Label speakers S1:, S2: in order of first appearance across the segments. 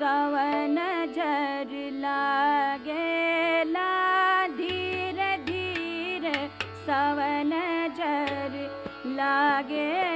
S1: सवन झर लागेला धीरे धीरे सवन झर लागेला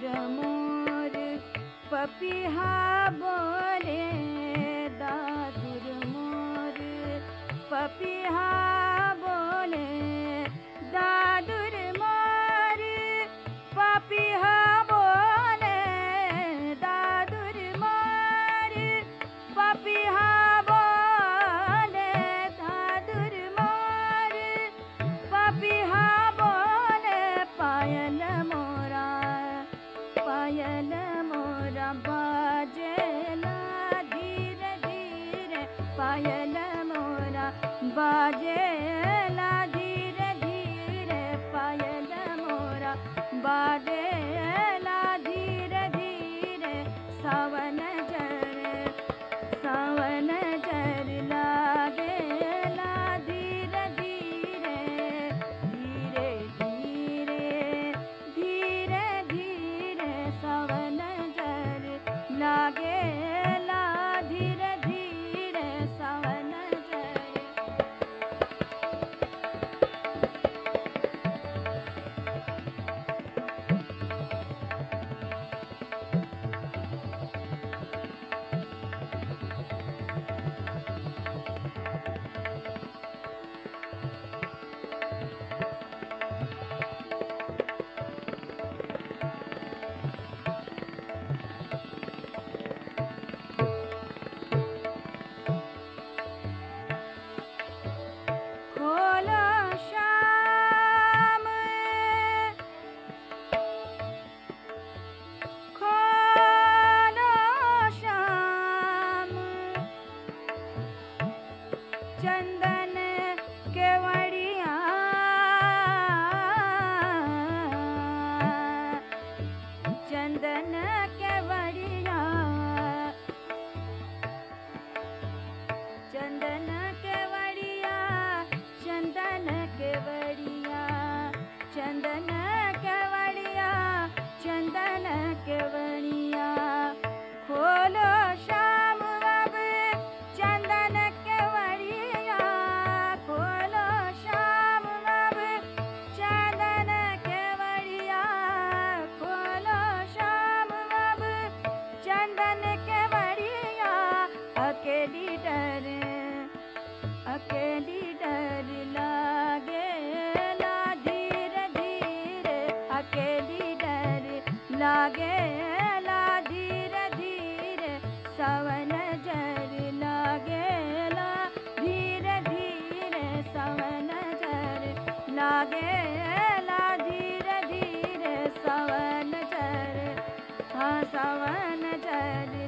S1: दादूर मोर पपिहा बोले दादूर मोर पपिहा हाँ सवन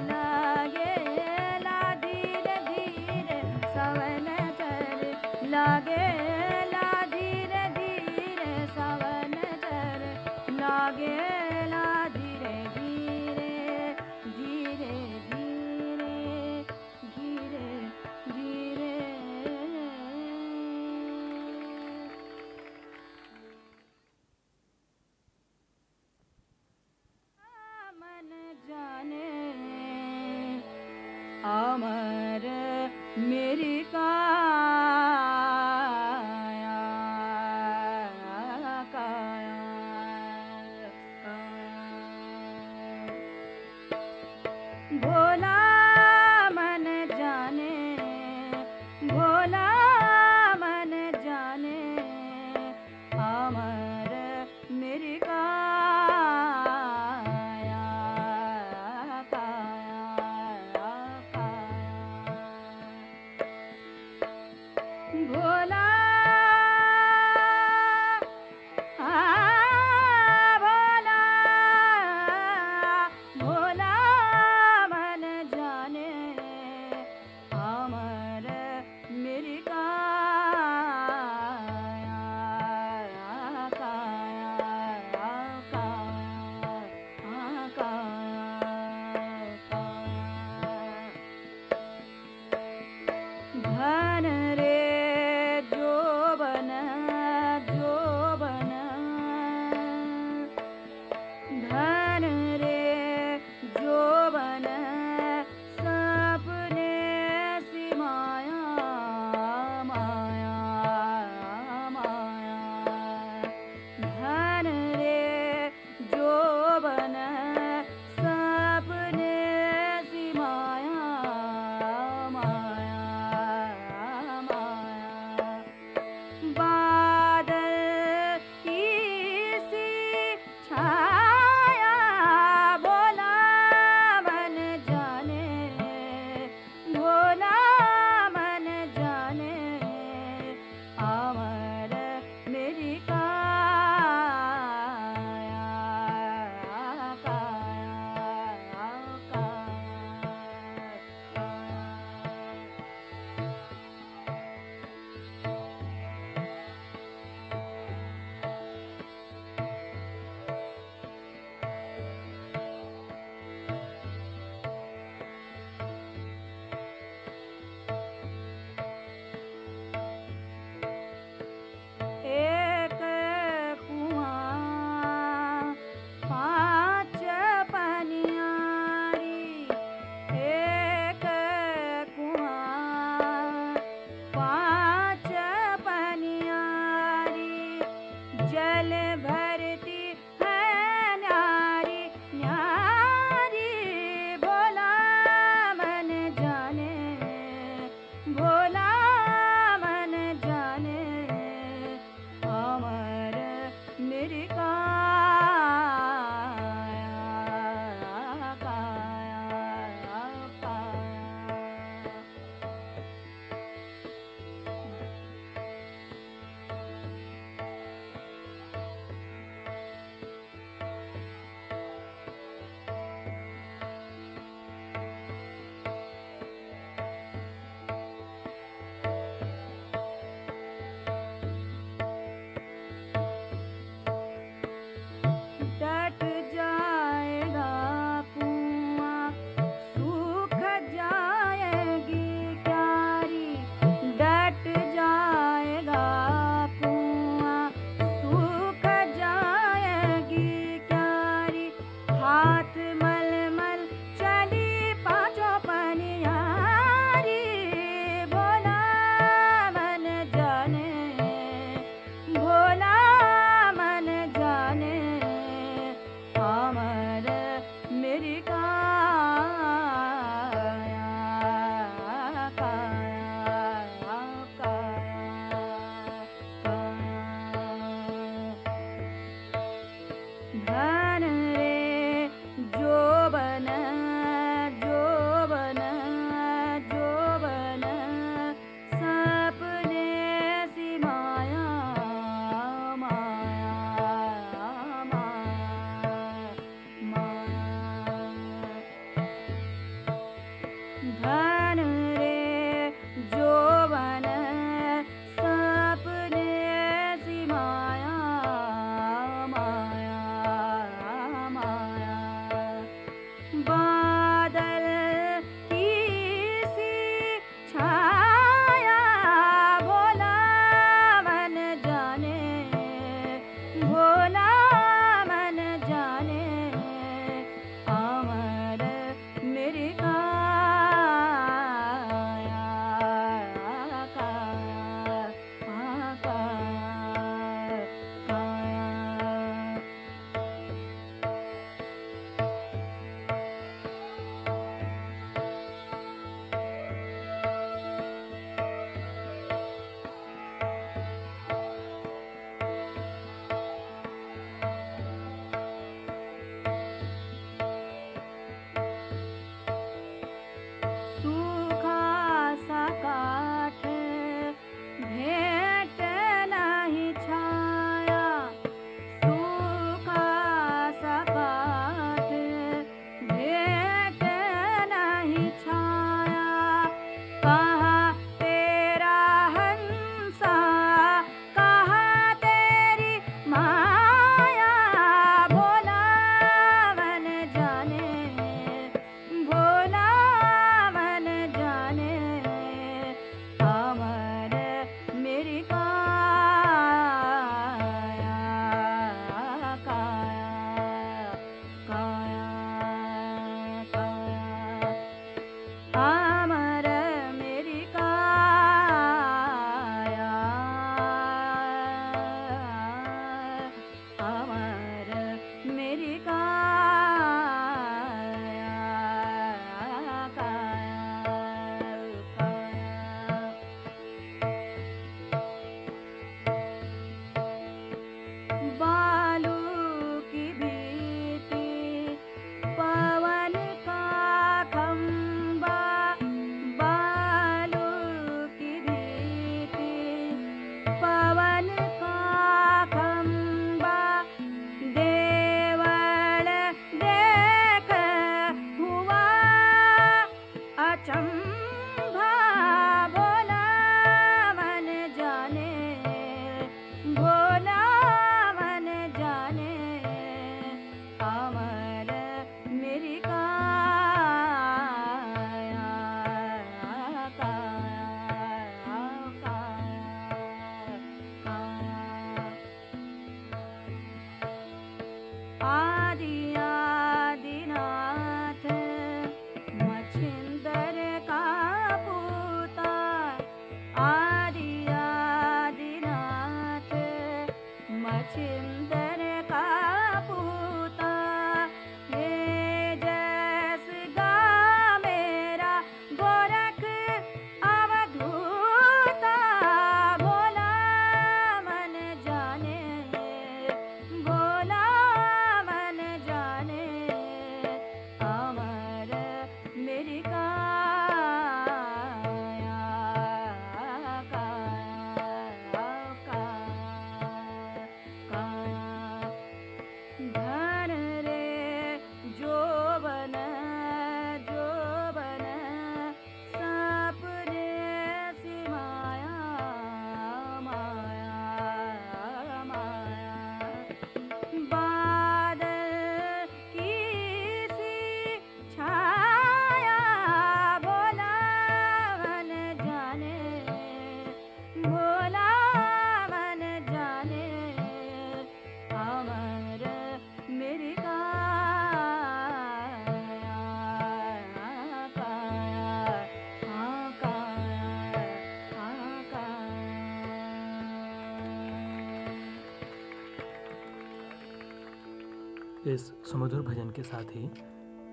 S2: इस सुमधुर भजन के साथ ही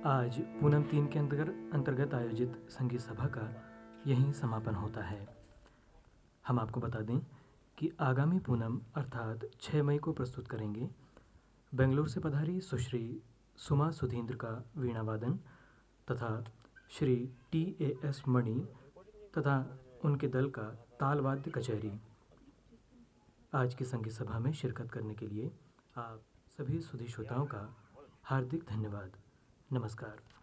S2: आज पूनम तीन के अंतर्गत अंतर्गत आयोजित संगीत सभा का यहीं समापन होता है। हम आपको बता दें कि आगामी पूनम अर्थात 6 मई को प्रस्तुत करेंगे बेंगलुरु से पधारी सुश्री सुमा सुधींद्र का वीणा वादन तथा Shri T A S Mani तथा उनके दल का तालवाद्य कचहरी। आज की संगीत सभा में शिरकत करने के लिए आप सभी सुधी श्रोताओं का हार्दिक धन्यवाद। नमस्कार।